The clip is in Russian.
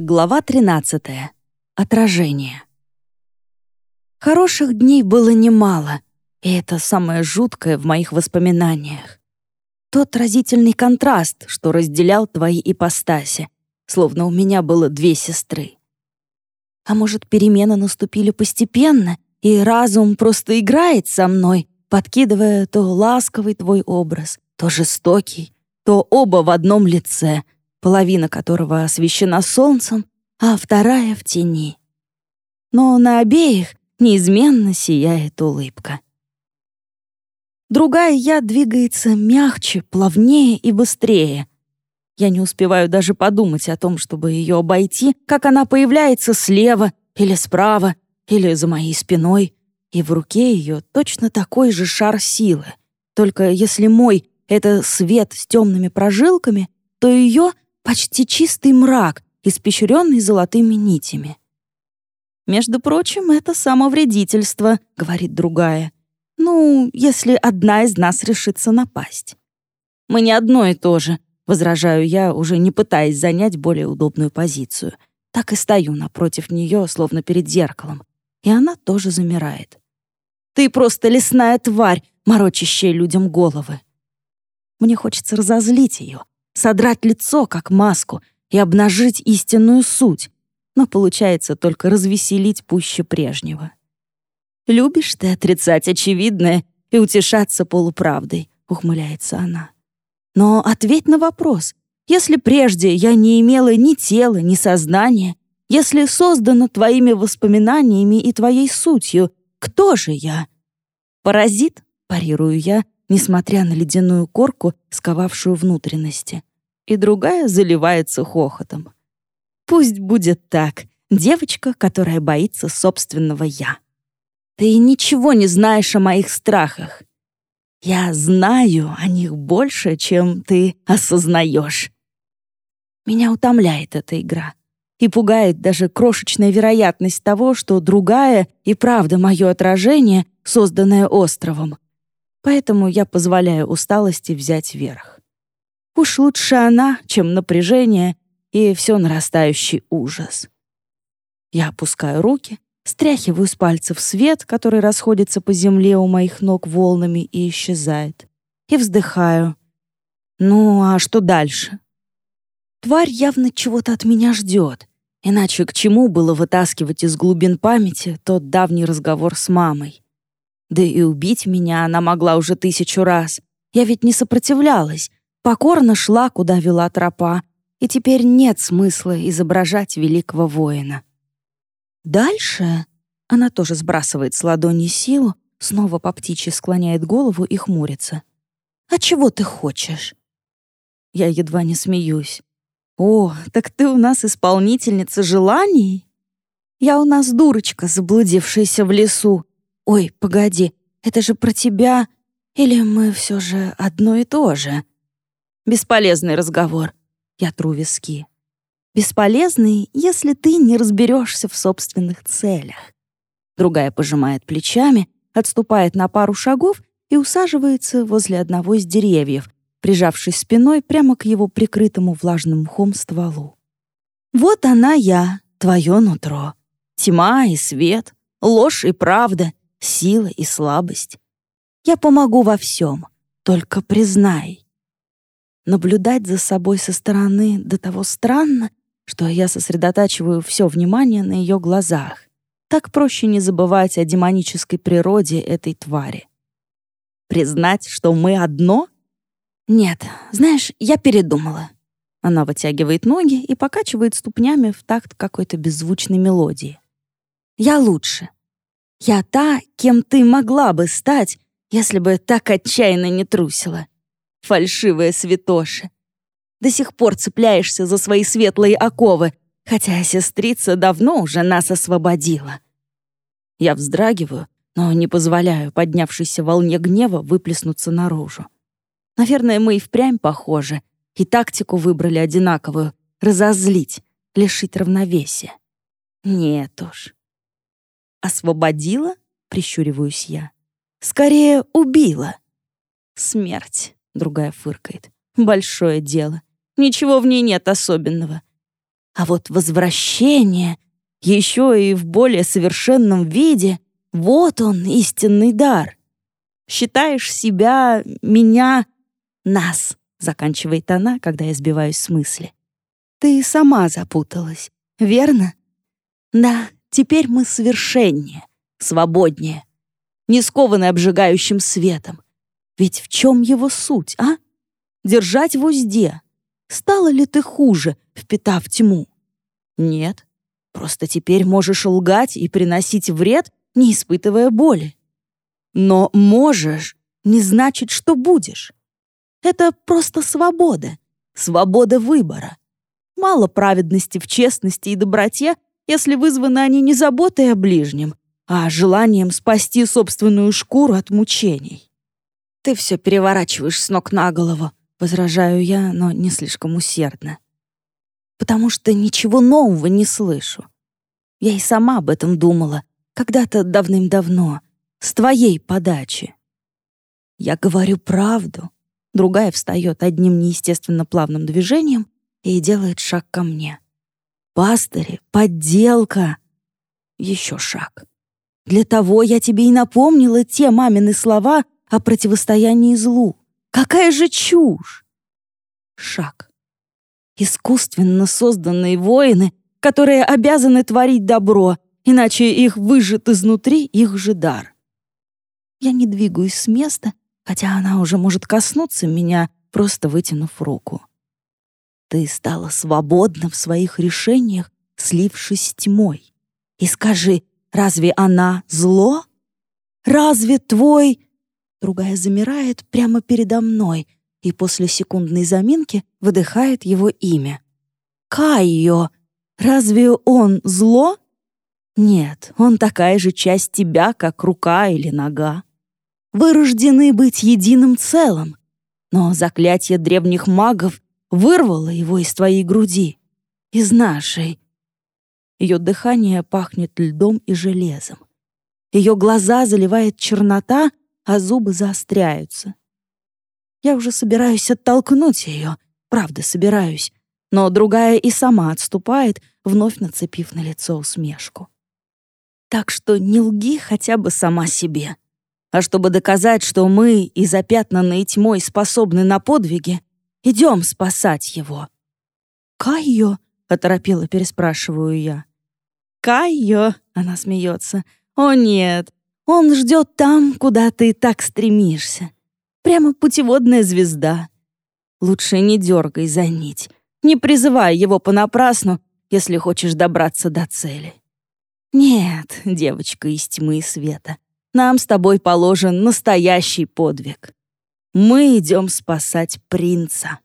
Глава 13. Отражение. Хороших дней было немало, и это самое жуткое в моих воспоминаниях. Тот разительный контраст, что разделял твои ипостаси, словно у меня было две сестры. А может, перемены наступили постепенно, и разум просто играет со мной, подкидывая то ласковый твой образ, то жестокий, то оба в одном лице — половина которого освещена солнцем, а вторая в тени. Но на обеих неизменно сияет улыбка. Другая я двигается мягче, плавнее и быстрее. Я не успеваю даже подумать о том, чтобы ее обойти, как она появляется слева или справа, или за моей спиной, и в руке ее точно такой же шар силы. Только если мой — это свет с темными прожилками, то ее почти чистый мрак, испещренный золотыми нитями. «Между прочим, это самовредительство», — говорит другая. «Ну, если одна из нас решится напасть». «Мы не одно и то же», — возражаю я, уже не пытаясь занять более удобную позицию. Так и стою напротив нее, словно перед зеркалом. И она тоже замирает. «Ты просто лесная тварь, морочащая людям головы». Мне хочется разозлить ее, содрать лицо, как маску, и обнажить истинную суть, но получается только развеселить пуще прежнего. «Любишь ты отрицать очевидное и утешаться полуправдой», — ухмыляется она. «Но ответь на вопрос. Если прежде я не имела ни тела, ни сознания, если создана твоими воспоминаниями и твоей сутью, кто же я?» «Паразит», — парирую я, несмотря на ледяную корку, сковавшую внутренности и другая заливается хохотом. Пусть будет так. Девочка, которая боится собственного «я». Ты ничего не знаешь о моих страхах. Я знаю о них больше, чем ты осознаешь. Меня утомляет эта игра. И пугает даже крошечная вероятность того, что другая и правда мое отражение, созданное островом. Поэтому я позволяю усталости взять верх. Уж лучше она, чем напряжение и все нарастающий ужас. Я опускаю руки, стряхиваю с пальцев свет, который расходится по земле у моих ног волнами и исчезает, и вздыхаю. Ну, а что дальше? Тварь явно чего-то от меня ждет, иначе к чему было вытаскивать из глубин памяти тот давний разговор с мамой? Да и убить меня она могла уже тысячу раз. Я ведь не сопротивлялась, покорно шла, куда вела тропа, и теперь нет смысла изображать великого воина. Дальше она тоже сбрасывает с ладони силу, снова по птичьи склоняет голову и хмурится. «А чего ты хочешь?» Я едва не смеюсь. «О, так ты у нас исполнительница желаний?» «Я у нас дурочка, заблудившаяся в лесу. Ой, погоди, это же про тебя. Или мы все же одно и то же?» Бесполезный разговор. Я тру виски. Бесполезный, если ты не разберешься в собственных целях. Другая пожимает плечами, отступает на пару шагов и усаживается возле одного из деревьев, прижавшись спиной прямо к его прикрытому влажным мхом стволу. «Вот она я, твое нутро. Тьма и свет, ложь и правда, сила и слабость. Я помогу во всем, только признай, Наблюдать за собой со стороны до того странно, что я сосредотачиваю все внимание на ее глазах. Так проще не забывать о демонической природе этой твари. Признать, что мы одно? Нет, знаешь, я передумала. Она вытягивает ноги и покачивает ступнями в такт какой-то беззвучной мелодии. Я лучше. Я та, кем ты могла бы стать, если бы так отчаянно не трусила фальшивая святоша. До сих пор цепляешься за свои светлые оковы, хотя сестрица давно уже нас освободила. Я вздрагиваю, но не позволяю поднявшейся волне гнева выплеснуться наружу. Наверное, мы и впрямь похожи, и тактику выбрали одинаковую — разозлить, лишить равновесия. Нет уж. «Освободила?» — прищуриваюсь я. «Скорее убила. Смерть другая фыркает. Большое дело. Ничего в ней нет особенного. А вот возвращение, еще и в более совершенном виде, вот он, истинный дар. Считаешь себя, меня, нас, заканчивает она, когда я сбиваюсь с мысли. Ты сама запуталась, верно? Да, теперь мы совершеннее, свободнее, не скованы обжигающим светом. Ведь в чем его суть, а? Держать в узде. Стало ли ты хуже, впитав тьму? Нет. Просто теперь можешь лгать и приносить вред, не испытывая боли. Но можешь не значит, что будешь. Это просто свобода. Свобода выбора. Мало праведности в честности и доброте, если вызваны они не заботой о ближнем, а желанием спасти собственную шкуру от мучений. «Ты все переворачиваешь с ног на голову», — возражаю я, но не слишком усердно. «Потому что ничего нового не слышу. Я и сама об этом думала, когда-то давным-давно, с твоей подачи. Я говорю правду. Другая встает одним неестественно плавным движением и делает шаг ко мне. Пастыри, подделка. Еще шаг. Для того я тебе и напомнила те мамины слова о противостоянии злу. Какая же чушь! Шаг. Искусственно созданные воины, которые обязаны творить добро, иначе их выжжет изнутри их же дар. Я не двигаюсь с места, хотя она уже может коснуться меня, просто вытянув руку. Ты стала свободна в своих решениях, слившись с тьмой. И скажи, разве она зло? Разве твой... Другая замирает прямо передо мной и после секундной заминки выдыхает его имя. Кайо. Разве он зло? Нет, он такая же часть тебя, как рука или нога. Вы рождены быть единым целым, но заклятие древних магов вырвало его из твоей груди, из нашей. Ее дыхание пахнет льдом и железом. Ее глаза заливает чернота, а зубы заостряются. Я уже собираюсь оттолкнуть ее, правда, собираюсь, но другая и сама отступает, вновь нацепив на лицо усмешку. Так что не лги хотя бы сама себе. А чтобы доказать, что мы и запятнанные тьмой способны на подвиги, идем спасать его. «Кайо?» — оторопело переспрашиваю я. «Кайо?» — она смеется. «О нет, он ждет там, куда ты так стремишься. Прямо путеводная звезда. Лучше не дергай за нить, не призывай его понапрасну, если хочешь добраться до цели. Нет, девочка из тьмы и света, нам с тобой положен настоящий подвиг. Мы идем спасать принца.